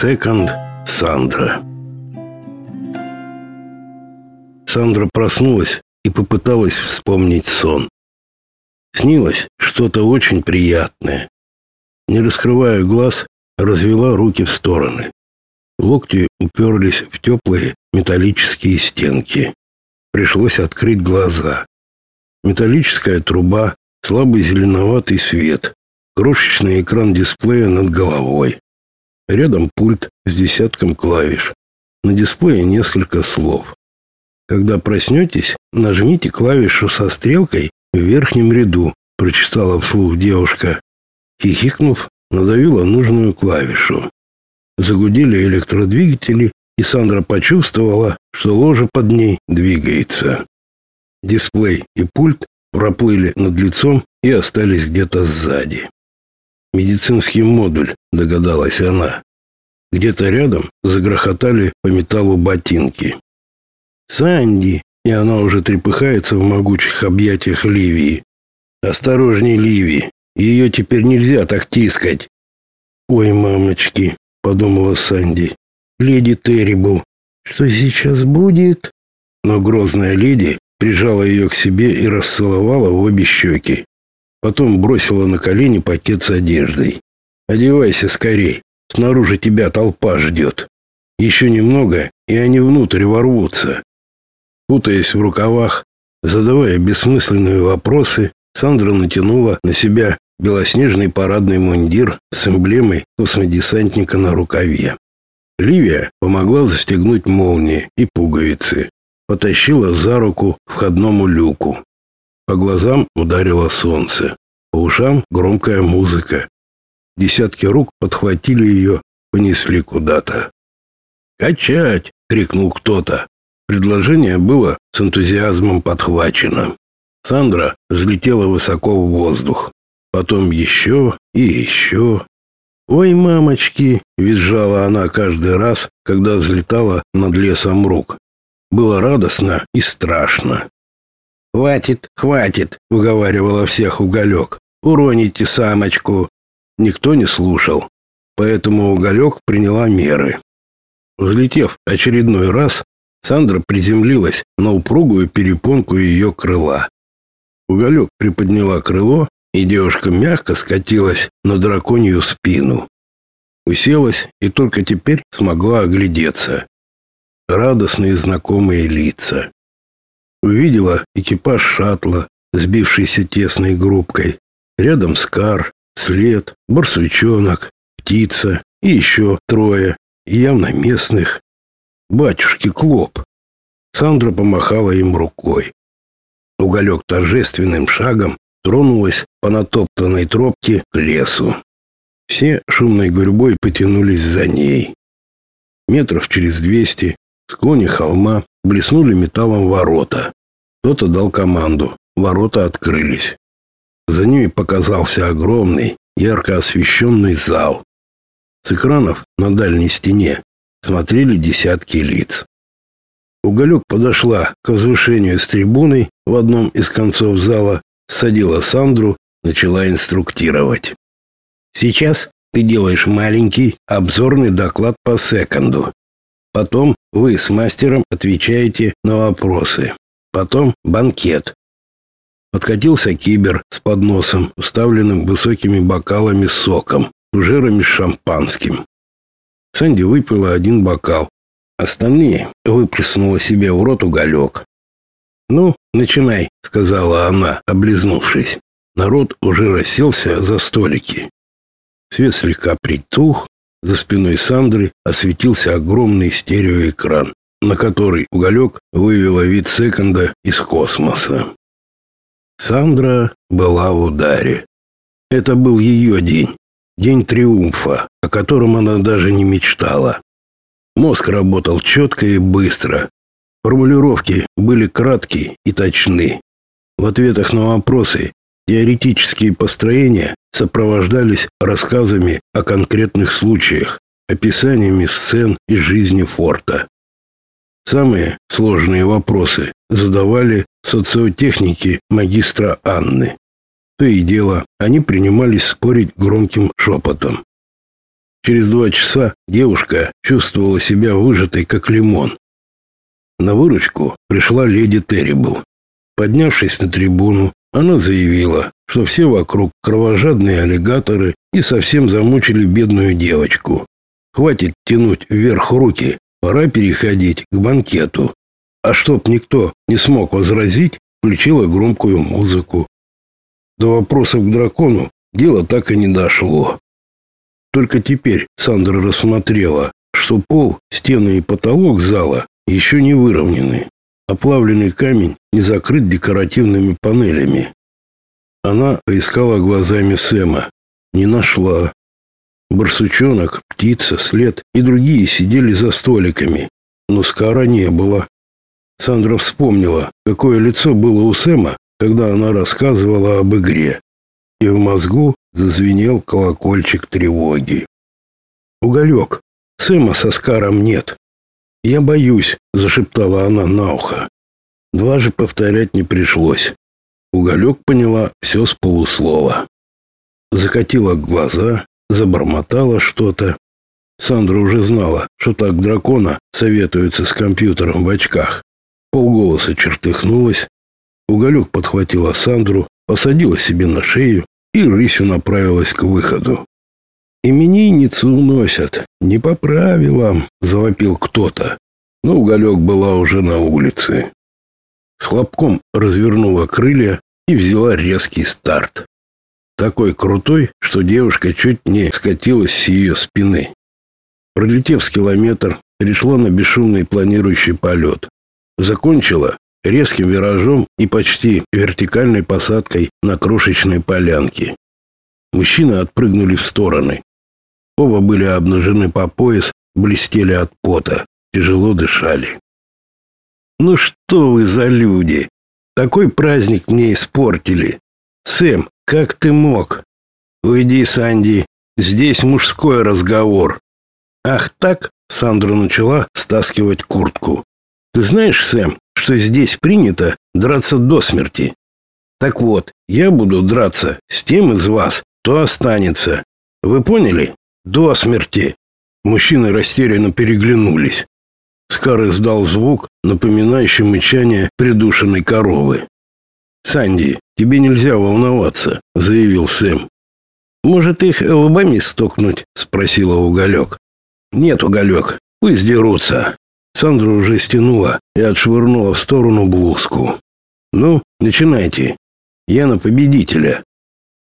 Секонд Сандра. Сандра проснулась и попыталась вспомнить сон. Снилось что-то очень приятное. Не раскрывая глаз, развела руки в стороны. Локти уперлись в теплые металлические стенки. Пришлось открыть глаза. Металлическая труба, слабый зеленоватый свет, крошечный экран дисплея над головой. Рядом пульт с десятком клавиш. На дисплее несколько слов. Когда проснетесь, нажмите клавишу со стрелкой в верхнем ряду, прочитала вслух девушка. Хихикнув, надавила нужную клавишу. Загудели электродвигатели, и Сандра почувствовала, что ложа под ней двигается. Дисплей и пульт проплыли над лицом и остались где-то сзади. Медицинский модуль, догадалась она. Где-то рядом загрохотали по металлу ботинки. Санди, и она уже трепыхается в могучих объятиях Ливии. Осторожней, Ливи, ее теперь нельзя так тискать. Ой, мамочки, подумала Санди. Леди Террибл, что сейчас будет? Но грозная леди прижала ее к себе и расцеловала в обе щеки. Потом бросила на колени пакет с одеждой. «Одевайся скорей, снаружи тебя толпа ждет. Еще немного, и они внутрь ворвутся». Путаясь в рукавах, задавая бессмысленные вопросы, Сандра натянула на себя белоснежный парадный мундир с эмблемой космодесантника на рукаве. Ливия помогла застегнуть молнии и пуговицы, потащила за руку входному люку. По глазам ударило солнце, по ушам громкая музыка. Десятки рук подхватили ее, понесли куда-то. «Качать!» — крикнул кто-то. Предложение было с энтузиазмом подхвачено. Сандра взлетела высоко в воздух. Потом еще и еще. «Ой, мамочки!» — визжала она каждый раз, когда взлетала над лесом рук. Было радостно и страшно. «Хватит, хватит!» — уговаривала всех уголек. «Уроните самочку!» Никто не слушал, поэтому уголек приняла меры. Взлетев очередной раз, Сандра приземлилась на упругую перепонку ее крыла. Уголек приподняла крыло, и девушка мягко скатилась на драконью спину. Уселась и только теперь смогла оглядеться. Радостные знакомые лица увидела экипаж шаттла, сбившийся тесной группкой. Рядом Скар, След, Барсучонок, Птица и еще трое, явно местных. Батюшки Клоп. Сандра помахала им рукой. Уголек торжественным шагом тронулась по натоптанной тропке к лесу. Все шумной гурьбой потянулись за ней. Метров через двести в склоне холма блеснули металлом ворота. Кто-то дал команду. Ворота открылись. За ними показался огромный, ярко освещенный зал. С экранов на дальней стене смотрели десятки лиц. Уголек подошла к возвышению с трибуной в одном из концов зала, садила Сандру, начала инструктировать. «Сейчас ты делаешь маленький обзорный доклад по секунду. Потом вы с мастером отвечаете на вопросы. Потом банкет. Подкатился кибер с подносом, уставленным высокими бокалами с соком, фужерами с шампанским. Сэнди выпила один бокал. Остальные выплеснула себе в рот уголек. «Ну, начинай», — сказала она, облизнувшись. Народ уже расселся за столики. Свет слегка притух, за спиной Сандры осветился огромный стереоэкран, на который уголек вывела вид секонда из космоса. Сандра была в ударе. Это был ее день, день триумфа, о котором она даже не мечтала. Мозг работал четко и быстро. Формулировки были краткие и точны. В ответах на вопросы теоретические построения сопровождались рассказами о конкретных случаях, описаниями сцен из жизни форта. Самые сложные вопросы задавали социотехники магистра Анны. То и дело, они принимались спорить громким шепотом. Через два часа девушка чувствовала себя выжатой, как лимон. На выручку пришла леди Террибл. Поднявшись на трибуну, она заявила, что все вокруг кровожадные аллигаторы и совсем замучили бедную девочку. Хватит тянуть вверх руки, пора переходить к банкету. А чтоб никто не смог возразить, включила громкую музыку. До вопросов к дракону дело так и не дошло. Только теперь Сандра рассмотрела, что пол, стены и потолок зала еще не выровнены. Оплавленный камень не закрыт декоративными панелями. Она поискала глазами Сэма. Не нашла. Барсучонок, птица, след и другие сидели за столиками, но Скара не было. Сандра вспомнила, какое лицо было у Сэма, когда она рассказывала об игре. И в мозгу зазвенел колокольчик тревоги. «Уголек, Сэма со Скаром нет». «Я боюсь», — зашептала она на ухо. Дважды повторять не пришлось. Уголек поняла все с полуслова. Закатила глаза, забормотала что-то. Сандра уже знала, что так дракона советуется с компьютером в очках. Полголоса чертыхнулась. Уголек подхватила Сандру, посадила себе на шею и рысью направилась к выходу. «Именинницу уносят, не по правилам», — завопил кто-то. Но уголек была уже на улице. С хлопком развернула крылья и взяла резкий старт. Такой крутой, что девушка чуть не скатилась с ее спины. Пролетев с километр, перешла на бесшумный планирующий полет. Закончила резким виражом и почти вертикальной посадкой на крошечной полянке. Мужчины отпрыгнули в стороны. Оба были обнажены по пояс, блестели от пота, тяжело дышали. «Ну что вы за люди? Такой праздник мне испортили. Сэм, как ты мог?» «Уйди, Санди, здесь мужской разговор». «Ах так?» — Сандра начала стаскивать куртку. «Ты знаешь, Сэм, что здесь принято драться до смерти. Так вот, я буду драться с тем из вас, кто останется. Вы поняли? До смерти. Мужчины растерянно переглянулись. Скар издал звук, напоминающий мычание придушенной коровы. «Санди, тебе нельзя волноваться», — заявил Сэм. «Может, их лбами стукнуть?» — спросила Уголек. «Нет, Уголек, пусть дерутся. Сандра уже стянула и отшвырнула в сторону блузку. «Ну, начинайте. Я на победителя».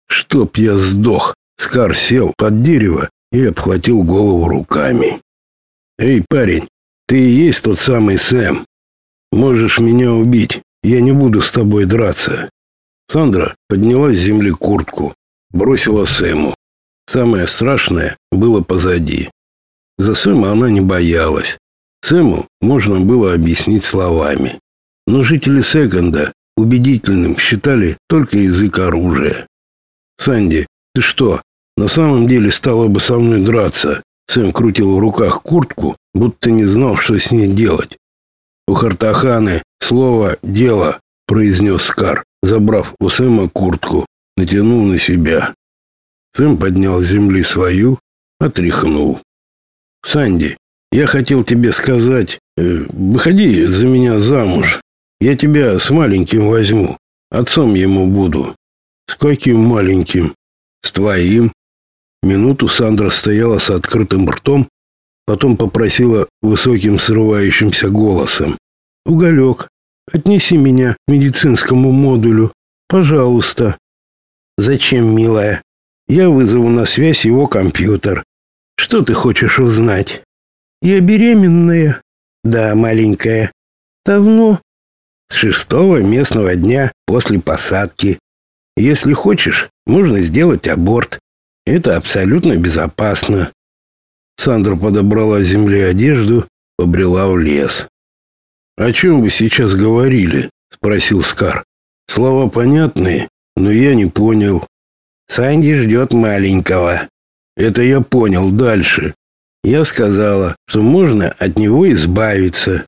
«Чтоб я сдох!» Скар сел под дерево и обхватил голову руками. «Эй, парень, ты и есть тот самый Сэм. Можешь меня убить, я не буду с тобой драться». Сандра подняла с земли куртку, бросила Сэму. Самое страшное было позади. За Сэма она не боялась. Сэму можно было объяснить словами. Но жители Секонда убедительным считали только язык оружия. «Санди, ты что, на самом деле стала бы со мной драться?» Сэм крутил в руках куртку, будто не знал, что с ней делать. «У Хартаханы слово «дело», — произнес Скар, забрав у Сэма куртку, натянул на себя. Сэм поднял с земли свою, отряхнул. «Санди, я хотел тебе сказать, э, выходи за меня замуж. Я тебя с маленьким возьму, отцом ему буду. С каким маленьким? С твоим. Минуту Сандра стояла с открытым ртом, потом попросила высоким срывающимся голосом: "Уголек, отнеси меня к медицинскому модулю, пожалуйста". "Зачем, милая? Я вызову на связь его компьютер. Что ты хочешь узнать?" Я беременная. Да, маленькая. Давно. С шестого местного дня после посадки. Если хочешь, можно сделать аборт. Это абсолютно безопасно. Сандра подобрала с земли одежду, побрела в лес. «О чем вы сейчас говорили?» — спросил Скар. «Слова понятные, но я не понял». «Санди ждет маленького». «Это я понял. Дальше». Я сказала, что можно от него избавиться.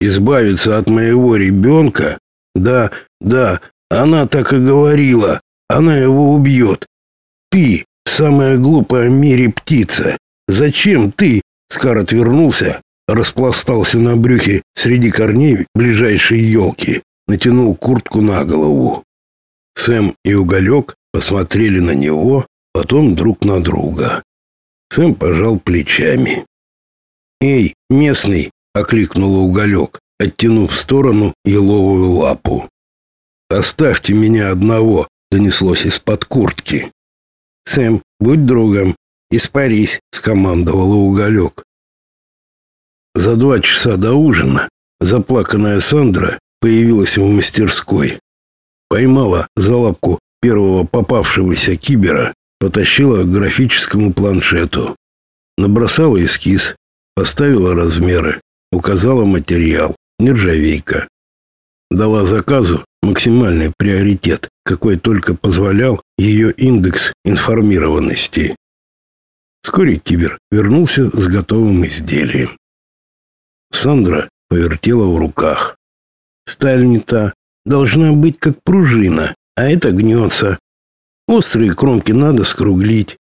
Избавиться от моего ребенка? Да, да, она так и говорила. Она его убьет. Ты самая глупая в мире птица. Зачем ты?» Скар отвернулся, распластался на брюхе среди корней ближайшей елки, натянул куртку на голову. Сэм и Уголек посмотрели на него, потом друг на друга. Сэм пожал плечами. «Эй, местный!» — окликнул Уголек, оттянув в сторону еловую лапу. «Оставьте меня одного!» — донеслось из-под куртки. «Сэм, будь другом, испарись!» — скомандовала Уголек. За два часа до ужина заплаканная Сандра появилась в мастерской. Поймала за лапку первого попавшегося кибера, потащила к графическому планшету. Набросала эскиз, поставила размеры, указала материал, нержавейка. Дала заказу максимальный приоритет, какой только позволял ее индекс информированности. Вскоре кибер вернулся с готовым изделием. Сандра повертела в руках. Сталь не та, должна быть как пружина, а это гнется. Острые кромки надо скруглить,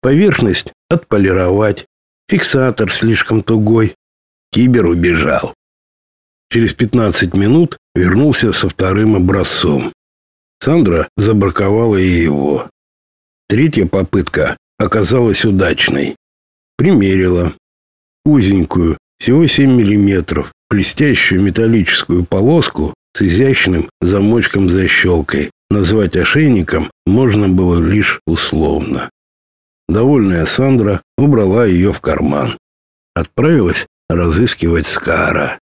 поверхность отполировать. Фиксатор слишком тугой. Кибер убежал. Через 15 минут вернулся со вторым образцом. Сандра забраковала и его. Третья попытка оказалась удачной. Примерила. Узенькую, всего 7 миллиметров, блестящую металлическую полоску с изящным замочком-защелкой. Назвать ошейником можно было лишь условно. Довольная Сандра убрала ее в карман. Отправилась разыскивать Скара.